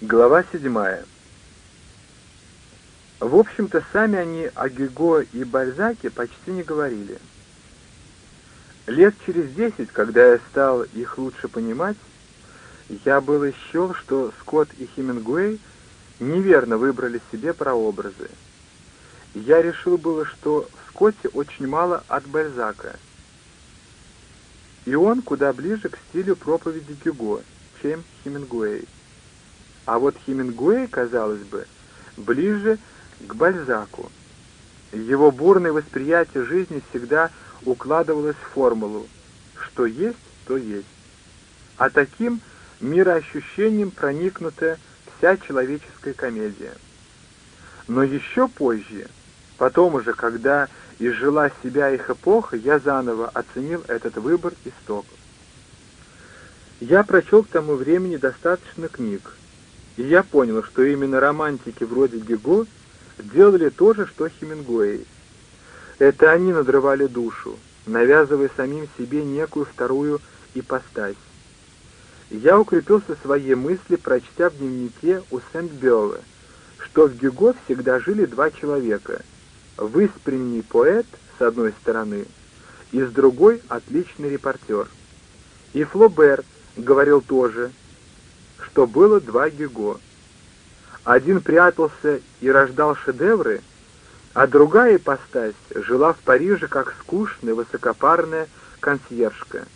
Глава седьмая. В общем-то, сами они о Гюго и Бальзаке почти не говорили. Лет через десять, когда я стал их лучше понимать, я было счел, что Скотт и Хемингуэй неверно выбрали себе прообразы. Я решил было, что в Скотте очень мало от Бальзака, и он куда ближе к стилю проповеди Гюго, чем Хемингуэй. А вот Хемингуэй, казалось бы, ближе к Бальзаку. Его бурное восприятие жизни всегда укладывалось в формулу «что есть, то есть». А таким мироощущением проникнута вся человеческая комедия. Но еще позже, потом уже, когда изжила себя их эпоха, я заново оценил этот выбор истоков. Я прочел к тому времени достаточно книг, и я понял, что именно романтики вроде Гюго делали то же, что Хемингуэй. Это они надрывали душу, навязывая самим себе некую вторую ипостась. Я укрепился в своей мысли, прочтя в дневнике у Сент-Бёва, что в Гюго всегда жили два человека — выспренний поэт, с одной стороны, и с другой — отличный репортер. И Флобер говорил тоже — что было два Гюго. Один прятался и рождал шедевры, а другая ипостась жила в Париже как скучная, высокопарная консьержка.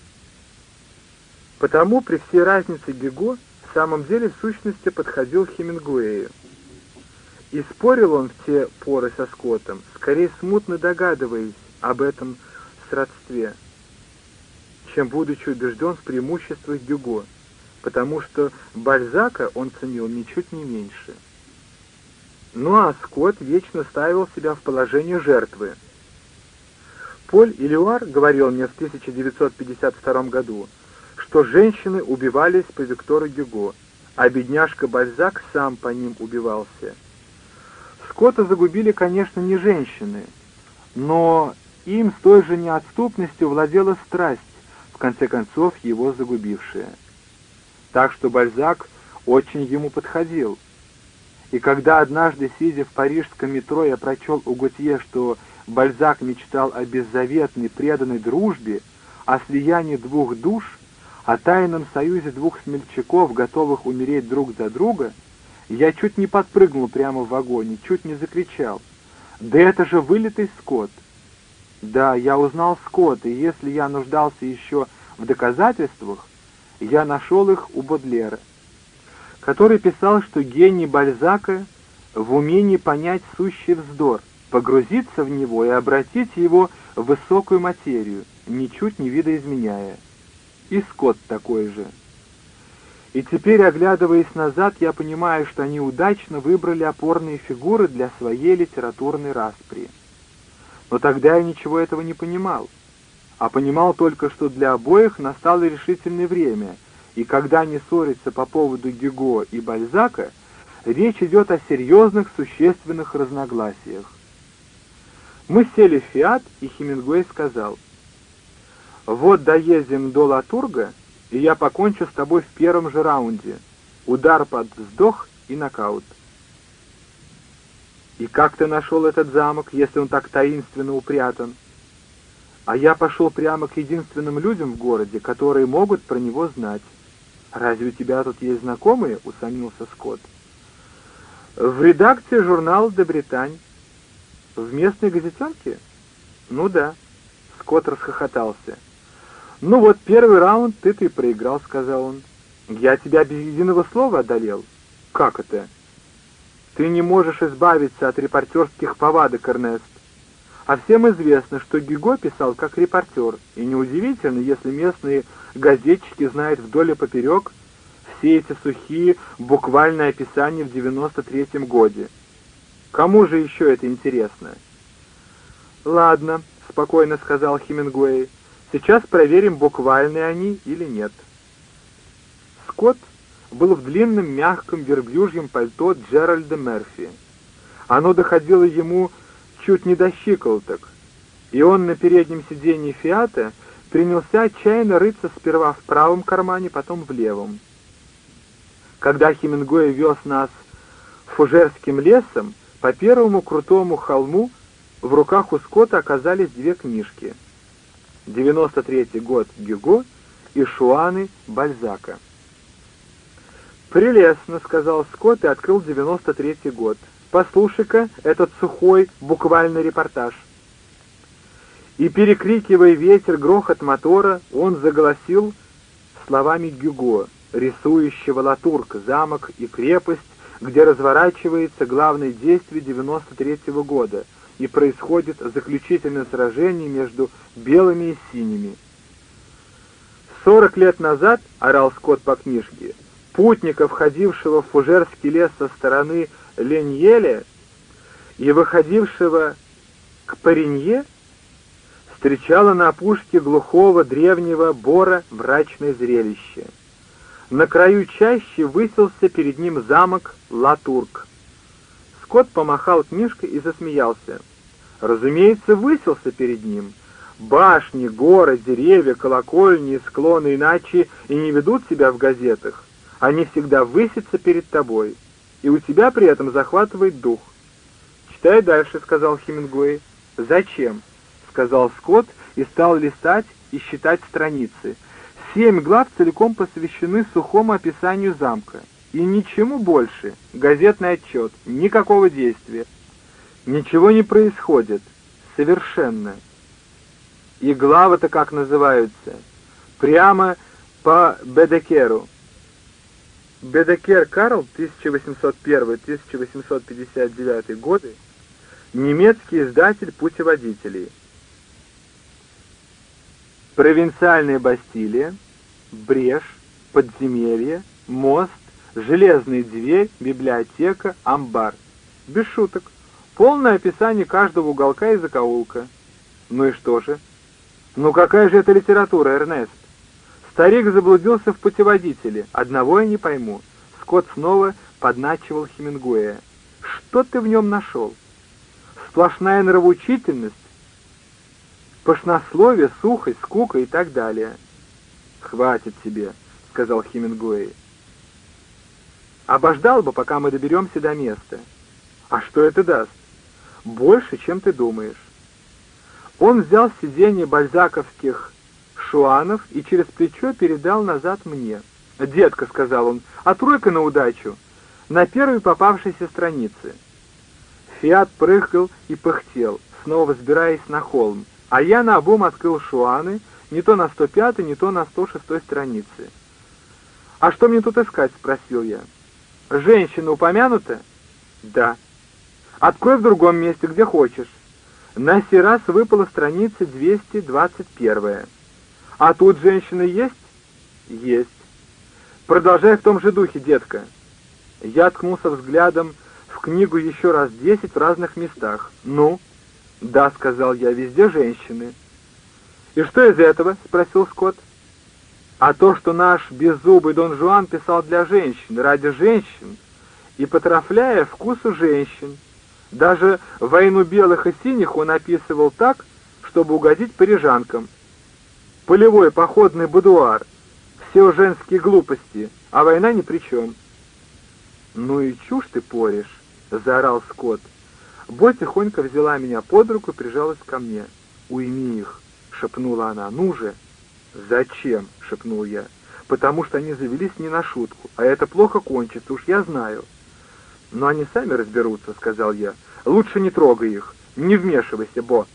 Потому при всей разнице Гюго в самом деле в сущности подходил Хемингуэю. И спорил он в те поры со Скоттом, скорее смутно догадываясь об этом сродстве, чем будучи убежден в преимуществах Гюго потому что Бальзака он ценил ничуть не меньше. Ну а Скотт вечно ставил себя в положение жертвы. Поль Илюар говорил мне в 1952 году, что женщины убивались по Виктору Гюго, а бедняжка Бальзак сам по ним убивался. Скотта загубили, конечно, не женщины, но им с той же неотступностью владела страсть, в конце концов его загубившая так что Бальзак очень ему подходил. И когда однажды, сидя в парижском метро, я прочел у Готье, что Бальзак мечтал о беззаветной преданной дружбе, о слиянии двух душ, о тайном союзе двух смельчаков, готовых умереть друг за друга, я чуть не подпрыгнул прямо в вагоне, чуть не закричал. «Да это же вылитый Скотт!» Да, я узнал Скотта, и если я нуждался еще в доказательствах, я нашел их у Бодлера, который писал, что гений Бальзака в умении понять сущий вздор, погрузиться в него и обратить его в высокую материю, ничуть не видоизменяя. И Скотт такой же. И теперь, оглядываясь назад, я понимаю, что они удачно выбрали опорные фигуры для своей литературной распри. Но тогда я ничего этого не понимал а понимал только, что для обоих настало решительное время, и когда они ссорятся по поводу Гюго и Бальзака, речь идет о серьезных существенных разногласиях. Мы сели в «Фиат», и Хемингуэй сказал, «Вот доедем до Латурга, и я покончу с тобой в первом же раунде. Удар под вздох и нокаут». «И как ты нашел этот замок, если он так таинственно упрятан?» А я пошел прямо к единственным людям в городе, которые могут про него знать. «Разве у тебя тут есть знакомые?» — усомнился Скотт. «В редакции журнала «Де Британь». «В местной газетенке?» «Ну да». Скотт расхохотался. «Ну вот, первый раунд ты-то и проиграл», — сказал он. «Я тебя без единого слова одолел». «Как это?» «Ты не можешь избавиться от репортерских повадок, Эрнест. А всем известно, что Гиго писал как репортер, и неудивительно, если местные газетчики знают вдоль и поперек все эти сухие буквальные описания в 93-м годе. Кому же еще это интересно? «Ладно», — спокойно сказал Хемингуэй, — «сейчас проверим, буквальные они или нет». Скотт был в длинном мягком верблюжьем пальто Джеральда Мерфи. Оно доходило ему чуть не до щиколоток, и он на переднем сиденье «Фиата» принялся отчаянно рыться сперва в правом кармане, потом в левом. Когда Хемингуэй вез нас фужерским лесом, по первому крутому холму в руках у Скотта оказались две книжки. 93-й год Гюго и Шуаны Бальзака. «Прелестно», — сказал Скотт и открыл 93-й год. «Послушай-ка этот сухой, буквальный репортаж». И, перекрикивая ветер, грохот мотора, он заголосил словами Гюго, рисующего Латурк, замок и крепость, где разворачивается главное действие 93-го года и происходит заключительное сражение между белыми и синими. «Сорок лет назад, — орал Скотт по книжке, — путника, входившего в Фужерский лес со стороны Леньеля и выходившего к Паренье, встречало на опушке глухого древнего бора мрачное зрелище — на краю чащи высился перед ним замок Латурк. Скотт помахал книжкой и засмеялся. Разумеется, высился перед ним. Башни, горы, деревья, колокольни склоны иначе и не ведут себя в газетах. Они всегда высятся перед тобой, и у тебя при этом захватывает дух. «Читай дальше», — сказал Хемингуэй. «Зачем?» — сказал Скотт и стал листать и считать страницы — Семь глав целиком посвящены сухому описанию замка. И ничему больше. Газетный отчет. Никакого действия. Ничего не происходит. Совершенно. И главы-то как называются? Прямо по Бедекеру. Бедекер Карл, 1801-1859 годы, немецкий издатель путеводителей. Провинциальная Бастилия, брешь, подземелье, мост, железная дверь, библиотека, амбар. Без шуток. Полное описание каждого уголка и закоулка. Ну и что же? Ну какая же это литература, Эрнест? Старик заблудился в путеводителе. Одного я не пойму. Скотт снова подначивал Хемингуэя. Что ты в нем нашел? Сплошная нравоучительность пошнословие, сухость, скука и так далее. «Хватит тебе», — сказал Хемингуэй. «Обождал бы, пока мы доберемся до места. А что это даст? Больше, чем ты думаешь». Он взял сиденье бальзаковских шуанов и через плечо передал назад мне. «Детка», — сказал он, — «а тройка на удачу, на первой попавшейся странице». Фиат прыгал и пыхтел, снова взбираясь на холм, а я на обум открыл шуаны, не то на 105, не то на 106 странице. «А что мне тут искать?» — спросил я. «Женщина упомянута?» «Да». «Открой в другом месте, где хочешь». На сей раз выпала страница 221. «А тут женщина есть?» «Есть». «Продолжай в том же духе, детка». Я ткнулся взглядом в книгу еще раз десять в разных местах. «Ну?» «Да», — сказал я, — «везде женщины». «И что из этого?» — спросил Скотт. «А то, что наш беззубый Дон Жуан писал для женщин, ради женщин, и потрафляя вкусу женщин. Даже «Войну белых и синих» он описывал так, чтобы угодить парижанкам. Полевой походный будуар, все женские глупости, а война ни при чем. «Ну и чушь ты порешь», — заорал Скотт. Бо тихонько взяла меня под руку и прижалась ко мне. «Уйми их!» — шепнула она. «Ну же!» «Зачем?» — шепнул я. «Потому что они завелись не на шутку, а это плохо кончится, уж я знаю». «Но они сами разберутся», — сказал я. «Лучше не трогай их, не вмешивайся, Бо».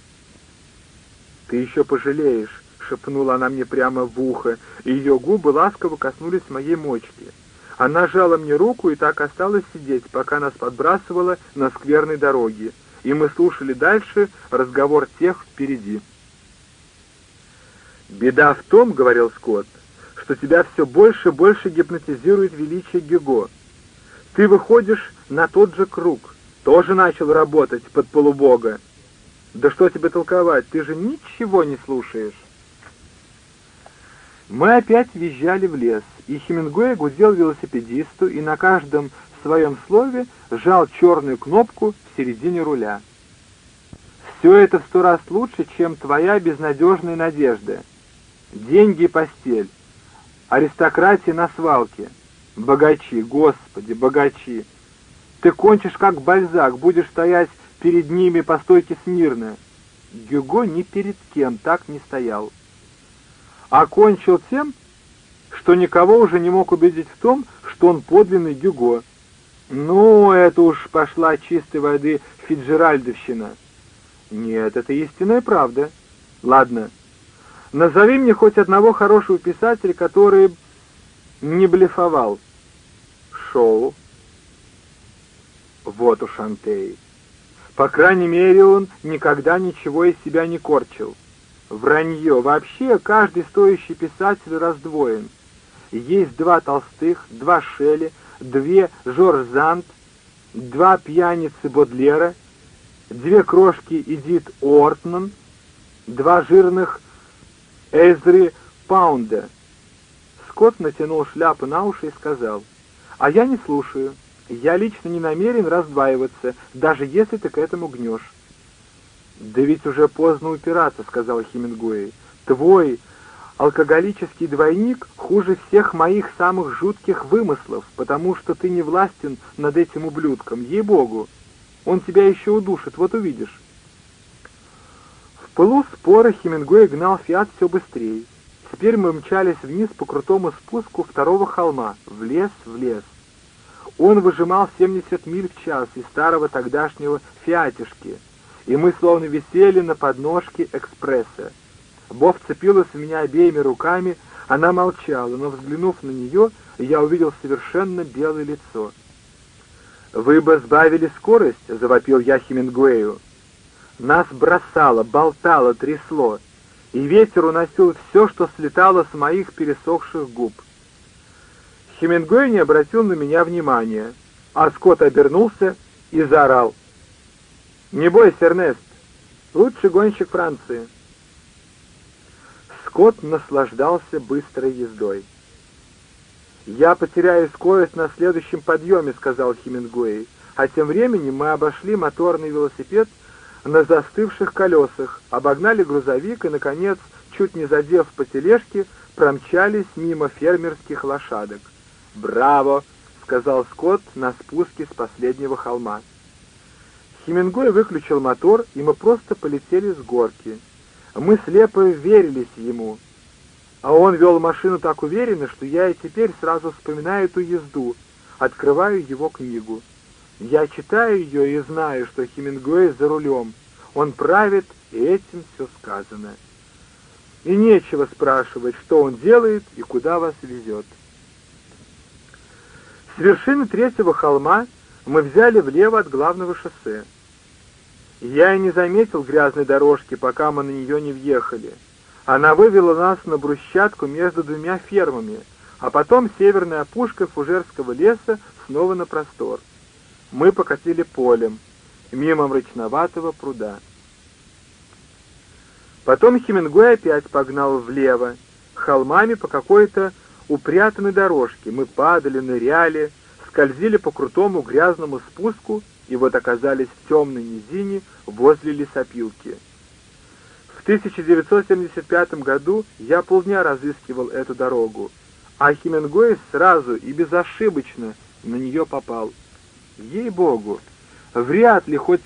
«Ты еще пожалеешь», — шепнула она мне прямо в ухо, и ее губы ласково коснулись моей мочки. Она жала мне руку и так осталась сидеть, пока нас подбрасывала на скверной дороге, и мы слушали дальше разговор тех впереди. «Беда в том, — говорил Скотт, — что тебя все больше и больше гипнотизирует величие Гего. Ты выходишь на тот же круг, тоже начал работать под полубога. Да что тебе толковать, ты же ничего не слушаешь». Мы опять въезжали в лес, и Хемингуэй гудел велосипедисту и на каждом своем слове сжал черную кнопку в середине руля. «Все это в сто раз лучше, чем твоя безнадежная надежда. Деньги и постель, аристократия на свалке. Богачи, господи, богачи! Ты кончишь как бальзак, будешь стоять перед ними по стойке смирно. Гюго ни перед кем так не стоял. Окончил тем, что никого уже не мог убедить в том, что он подлинный Гюго. Ну, это уж пошла чистой воды Фиджеральдовщина. Нет, это истинная правда. Ладно, назови мне хоть одного хорошего писателя, который не блефовал. Шоу. Вот уж Антей. По крайней мере, он никогда ничего из себя не корчил. Вранье. Вообще, каждый стоящий писатель раздвоен. Есть два Толстых, два Шелли, две Жорж Зант, два пьяницы Бодлера, две крошки Эдит Ортман, два жирных Эзри Паунда. Скотт натянул шляпу на уши и сказал, «А я не слушаю. Я лично не намерен раздваиваться, даже если ты к этому гнешь». «Да ведь уже поздно упираться», — сказал Хемингуэй. «Твой алкоголический двойник хуже всех моих самых жутких вымыслов, потому что ты не властен над этим ублюдком, ей-богу. Он тебя еще удушит, вот увидишь». В пылу спора Хемингуэй гнал Фиат все быстрее. Теперь мы мчались вниз по крутому спуску второго холма, в лес, в лес. Он выжимал 70 миль в час из старого тогдашнего «Фиатишки», и мы словно висели на подножке экспресса. Бо вцепилась в меня обеими руками, она молчала, но, взглянув на нее, я увидел совершенно белое лицо. «Вы бы сбавили скорость!» — завопил я Хемингуэю. Нас бросало, болтало, трясло, и ветер уносил все, что слетало с моих пересохших губ. Хемингуэй не обратил на меня внимания, а Скотт обернулся и заорал. «Не бойся, Эрнест, лучший гонщик Франции». Скотт наслаждался быстрой ездой. «Я потеряю скорость на следующем подъеме», — сказал Хемингуэй, а тем временем мы обошли моторный велосипед на застывших колесах, обогнали грузовик и, наконец, чуть не задев по тележке, промчались мимо фермерских лошадок. «Браво!» — сказал Скотт на спуске с последнего холма. Хемингуэй выключил мотор, и мы просто полетели с горки. Мы слепо верились ему. А он вел машину так уверенно, что я и теперь сразу вспоминаю эту езду, открываю его книгу. Я читаю ее и знаю, что Хемингуэй за рулем. Он правит, и этим все сказано. И нечего спрашивать, что он делает и куда вас везет. С вершины третьего холма мы взяли влево от главного шоссе. Я и не заметил грязной дорожки, пока мы на нее не въехали. Она вывела нас на брусчатку между двумя фермами, а потом северная опушка фужерского леса снова на простор. Мы покатили полем, мимо мрачноватого пруда. Потом Хемингуэй опять погнал влево, холмами по какой-то упрятанной дорожке. Мы падали, ныряли, скользили по крутому грязному спуску и вот оказались в темной низине возле лесопилки. В 1975 году я полдня разыскивал эту дорогу, а Хемингуэй сразу и безошибочно на нее попал. Ей-богу, вряд ли хоть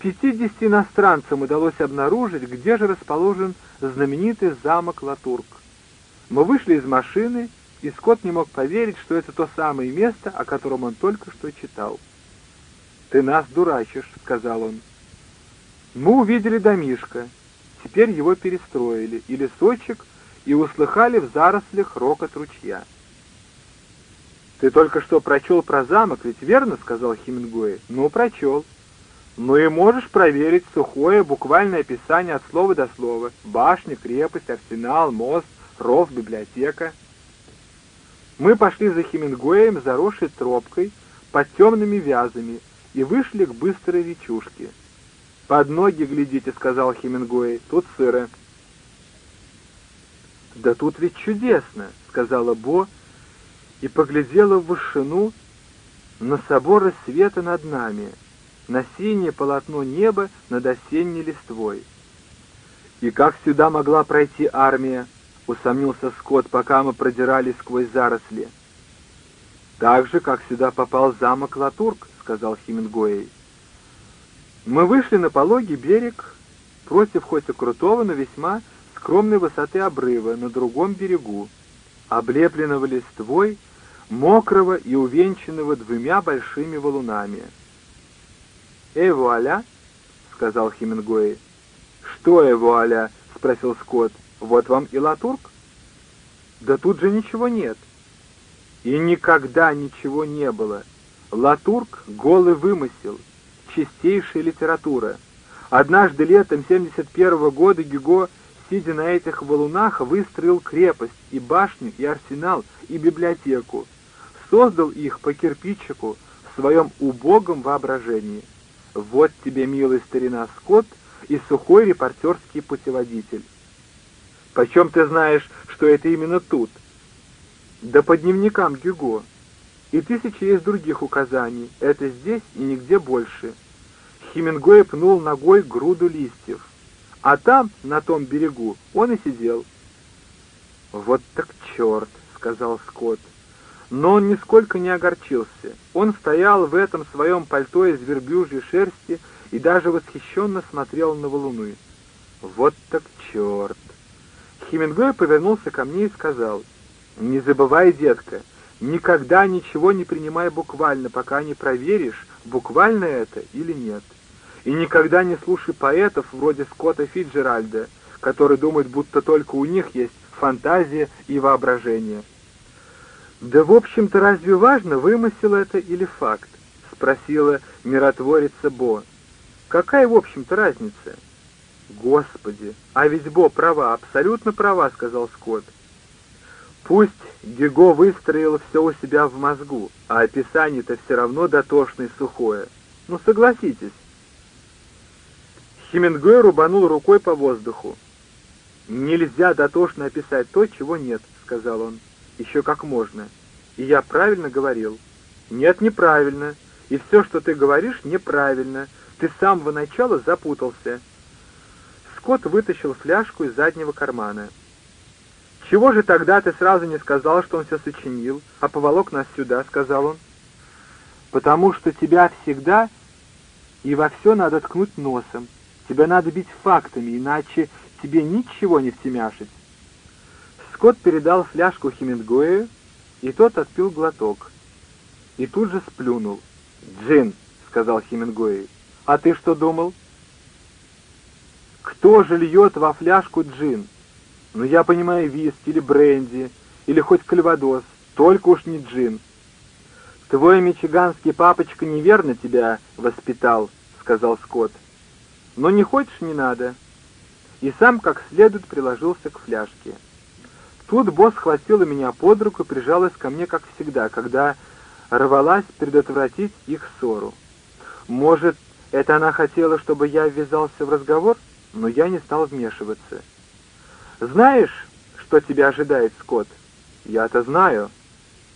50 иностранцам удалось обнаружить, где же расположен знаменитый замок Латурк. Мы вышли из машины, и Скотт не мог поверить, что это то самое место, о котором он только что читал. «Ты нас дурачишь», — сказал он. Мы увидели домишко. Теперь его перестроили, и лесочек, и услыхали в зарослях рокот ручья. «Ты только что прочел про замок, ведь верно?» — сказал Хемингуэй. «Ну, прочел. Ну и можешь проверить сухое буквальное описание от слова до слова. Башня, крепость, арсенал, мост, ров, библиотека». Мы пошли за Хемингуэем, заросшей тропкой, под темными вязами, и вышли к быстрой речушке. «Под ноги глядите», — сказал Хемингуэй, — «тут сыро». «Да тут ведь чудесно», — сказала Бо, и поглядела в вышину на соборы света над нами, на синее полотно неба над осенней листвой. «И как сюда могла пройти армия?» — усомнился Скотт, пока мы продирались сквозь заросли. «Так же, как сюда попал замок Латурк», — сказал Хемингуэй. Мы вышли на пологий берег против хоть и крутого, но весьма скромной высоты обрыва на другом берегу, облепленного листвой, мокрого и увенчанного двумя большими валунами. «Эй, вуаля!» — сказал Хемингуэй. «Что, эй, вуаля?» — спросил Скотт. «Вот вам и Латурк?» «Да тут же ничего нет». «И никогда ничего не было. Латурк — голый вымысел, чистейшая литература. Однажды летом 71 -го года Гюго, сидя на этих валунах, выстроил крепость, и башню, и арсенал, и библиотеку. Создал их по кирпичику в своем убогом воображении. Вот тебе, милый старина Скотт, и сухой репортерский путеводитель. Почем ты знаешь, что это именно тут? Да по дневникам Гюго. И тысячи есть других указаний. Это здесь и нигде больше. Хемингуэй пнул ногой груду листьев. А там, на том берегу, он и сидел. «Вот так черт!» — сказал Скотт. Но он нисколько не огорчился. Он стоял в этом своем пальто из верблюжьей шерсти и даже восхищенно смотрел на валуны. «Вот так черт!» Хемингуэй повернулся ко мне и сказал, «Не забывай, детка, никогда ничего не принимай буквально, пока не проверишь, буквально это или нет. И никогда не слушай поэтов вроде Скотта Фиджеральда, которые думают, будто только у них есть фантазия и воображение». «Да, в общем-то, разве важно, вымысел это или факт?» — спросила миротворица Бо. «Какая, в общем-то, разница?» «Господи, а ведь Бо права, абсолютно права», — сказал Скотт. «Пусть Гего выстроил все у себя в мозгу, а описание-то все равно дотошное и сухое. Ну, согласитесь». Хемингуэй рубанул рукой по воздуху. «Нельзя дотошно описать то, чего нет», — сказал он еще как можно. И я правильно говорил? Нет, неправильно. И все, что ты говоришь, неправильно. Ты с самого начала запутался. Скотт вытащил фляжку из заднего кармана. «Чего же тогда ты сразу не сказал, что он все сочинил, а поволок нас сюда?» — сказал он. «Потому что тебя всегда и во все надо ткнуть носом. Тебя надо бить фактами, иначе тебе ничего не втемяшить. Скотт передал фляжку Хемингуэю, и тот отпил глоток. И тут же сплюнул. «Джин», — сказал Хемингуэй. «А ты что думал?» «Кто же льет во фляжку джин? Ну, я понимаю, виски или бренди, или хоть кальвадос, только уж не джин». «Твой мичиганский папочка неверно тебя воспитал», — сказал Скотт. «Но не хочешь — не надо». И сам как следует приложился к фляжке. Тут босс схватила меня под руку и прижалась ко мне, как всегда, когда рвалась предотвратить их ссору. Может, это она хотела, чтобы я ввязался в разговор, но я не стал вмешиваться. «Знаешь, что тебя ожидает, Скотт?» «Я-то знаю.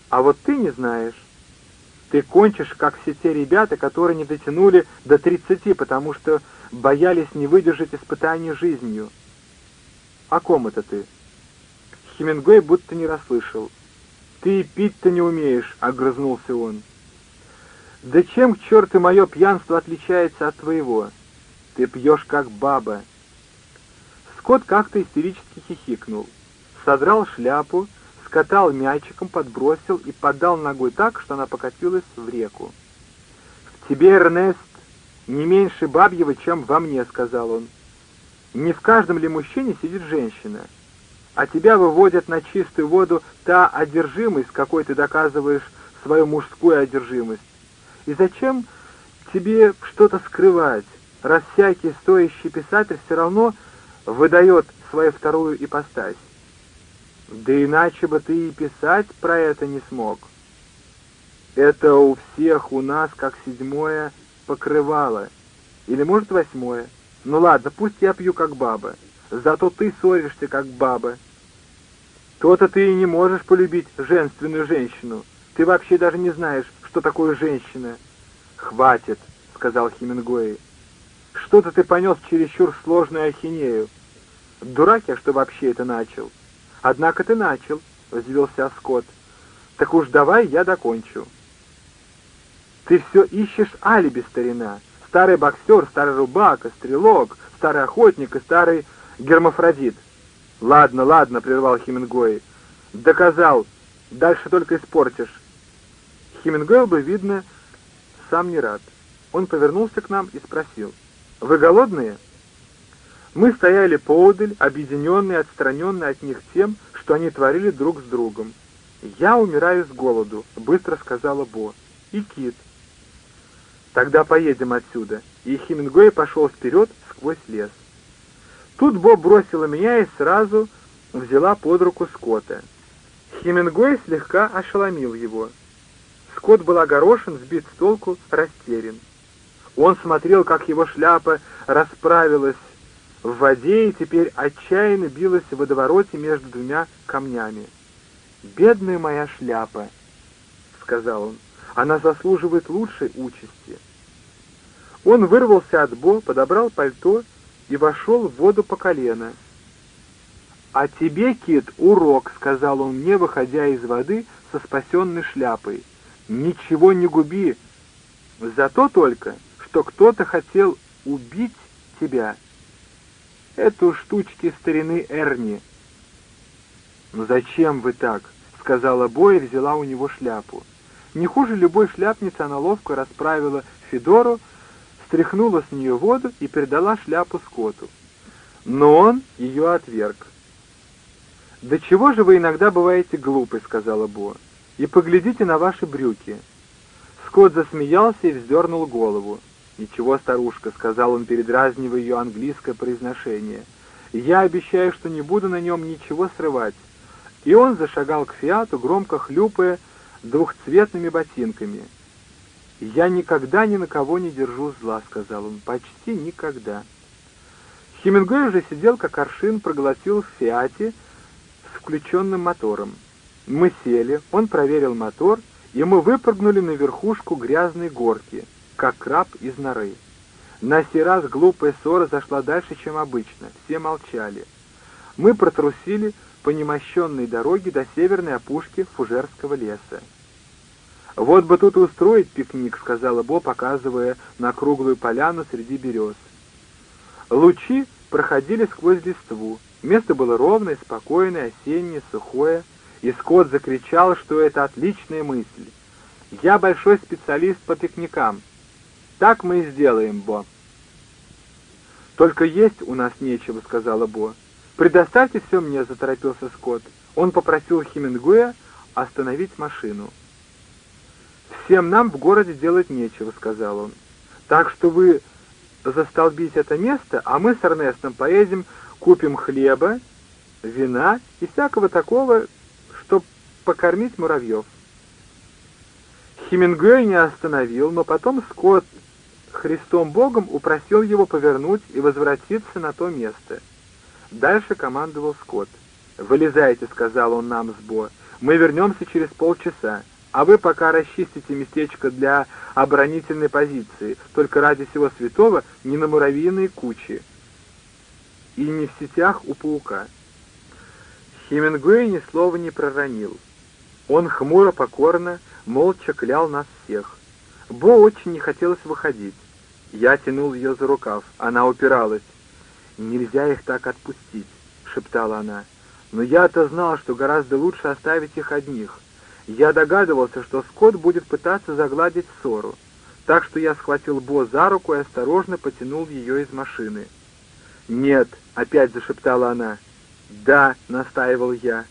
А вот ты не знаешь. Ты кончишь, как все те ребята, которые не дотянули до тридцати, потому что боялись не выдержать испытаний жизнью. О ком это ты?» Хемингуэй будто не расслышал. «Ты пить-то не умеешь», — огрызнулся он. «Да чем, к черту, мое пьянство отличается от твоего? Ты пьешь как баба». Скотт как-то истерически хихикнул, содрал шляпу, скатал мячиком, подбросил и подал ногой так, что она покатилась в реку. «В тебе, Эрнест, не меньше бабьего, чем во мне», — сказал он. «Не в каждом ли мужчине сидит женщина?» а тебя выводят на чистую воду та одержимость, какой ты доказываешь свою мужскую одержимость. И зачем тебе что-то скрывать, раз всякий стоящий писатель все равно выдает свою вторую ипостась? Да иначе бы ты и писать про это не смог. Это у всех у нас как седьмое покрывало, или, может, восьмое. Ну ладно, пусть я пью как баба, зато ты ссоришься как баба. То-то ты и не можешь полюбить женственную женщину. Ты вообще даже не знаешь, что такое женщина. Хватит, сказал Хемингуэй. Что-то ты понес чересчур сложную ахинею. Дурак я, что вообще это начал. Однако ты начал, взвелся Скотт. Так уж давай я докончу. Ты все ищешь алиби, старина. Старый боксер, старый рубака, стрелок, старый охотник и старый гермафродит. Ладно, ладно, прервал Хемингуэй. Доказал. Дальше только испортишь. Хемингуэй бы, видно, сам не рад. Он повернулся к нам и спросил. «Вы голодные?» Мы стояли поодаль, объединенные, отстраненные от них тем, что они творили друг с другом. «Я умираю с голоду», — быстро сказала Бо. «И Кит». «Тогда поедем отсюда». И Хемингуэй пошел вперед сквозь лес. Тут Бо бросила меня и сразу взяла под руку Скотта. Хемингуэй слегка ошеломил его. Скотт был огорошен, сбит с толку, растерян. Он смотрел, как его шляпа расправилась в воде и теперь отчаянно билась в водовороте между двумя камнями. «Бедная моя шляпа», — сказал он, — «она заслуживает лучшей участи». Он вырвался от Бо, подобрал пальто и вошел в воду по колено. «А тебе, Кит, урок», — сказал он мне, выходя из воды со спасенной шляпой. «Ничего не губи, зато только, что кто-то хотел убить тебя». Это штучки старины Эрни. «Ну зачем вы так?» — сказала Бо и взяла у него шляпу. Не хуже любой шляпницы она ловко расправила Федору, стряхнула с нее воду и передала шляпу Скотту. Но он ее отверг. «Да чего же вы иногда бываете глупы», — сказала Бо, — «и поглядите на ваши брюки». Скотт засмеялся и вздернул голову. «Ничего, старушка», — сказал он, передразнивая ее английское произношение. «Я обещаю, что не буду на нем ничего срывать». И он зашагал к Фиату, громко хлюпая двухцветными ботинками. «Я никогда ни на кого не держу зла», — сказал он, — «почти никогда». Хемингуэй уже сидел, как аршин проглотил в Фиате с включенным мотором. Мы сели, он проверил мотор, и мы выпрыгнули на верхушку грязной горки — как краб из норы. На сей раз глупая ссора зашла дальше, чем обычно. Все молчали. Мы протрусили по немощенной дороге до северной опушки Фужерского леса. «Вот бы тут устроить пикник», — сказала Бо, показывая на круглую поляну среди берез. Лучи проходили сквозь листву. Место было ровное, спокойное, осеннее, сухое, и Скотт закричал, что это отличная мысль. «Я большой специалист по пикникам. «Так мы и сделаем, Бо». «Только есть у нас нечего», — сказала Бо. «Предоставьте все мне», — заторопился Скотт. Он попросил Хемингуэя остановить машину. «Всем нам в городе делать нечего», — сказал он. «Так что вы застолбите это место, а мы с Эрнестом поедем, купим хлеба, вина и всякого такого, чтобы покормить муравьев». Хемингуэй не остановил, но потом Скотт Христом Богом упросил его повернуть и возвратиться на то место. Дальше командовал Скотт. «Вылезайте», — сказал он нам с Бо. «Мы вернемся через полчаса, а вы пока расчистите местечко для оборонительной позиции, только ради всего святого не на муравьиной куче и не в сетях у паука». Хемингуэй ни слова не проронил. Он хмуро, покорно, молча клял нас всех. Бо очень не хотелось выходить. Я тянул ее за рукав. Она упиралась. «Нельзя их так отпустить», — шептала она. «Но я-то знал, что гораздо лучше оставить их одних. Я догадывался, что Скотт будет пытаться загладить ссору. Так что я схватил Бо за руку и осторожно потянул ее из машины. «Нет», — опять зашептала она. «Да», — настаивал я.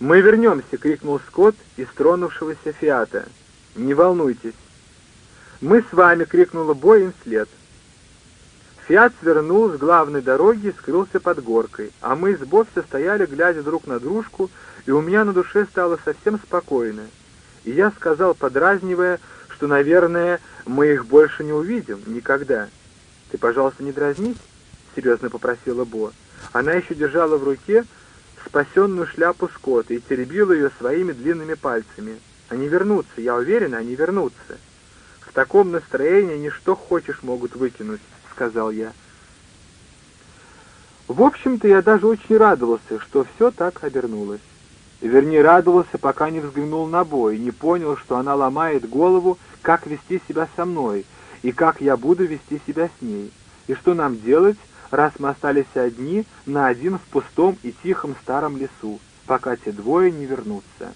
«Мы вернемся!» — крикнул Скотт из тронувшегося Фиата. «Не волнуйтесь, «Мы с вами!» — крикнула Бо вслед. Фиат свернул с главной дороги и скрылся под горкой, а мы с Бо стояли, глядя друг на дружку, и у меня на душе стало совсем спокойно. И я сказал, подразнивая, что, наверное, мы их больше не увидим никогда. «Ты, пожалуйста, не дразнись», — серьезно попросила Бо. Она еще держала в руке спасенную шляпу Скотта и теребила ее своими длинными пальцами. «Они вернутся, я уверена, они вернутся» таком настроении они что хочешь могут выкинуть», — сказал я. В общем-то, я даже очень радовался, что все так обернулось. Вернее, радовался, пока не взглянул на бой, не понял, что она ломает голову, как вести себя со мной, и как я буду вести себя с ней. И что нам делать, раз мы остались одни на один в пустом и тихом старом лесу, пока те двое не вернутся.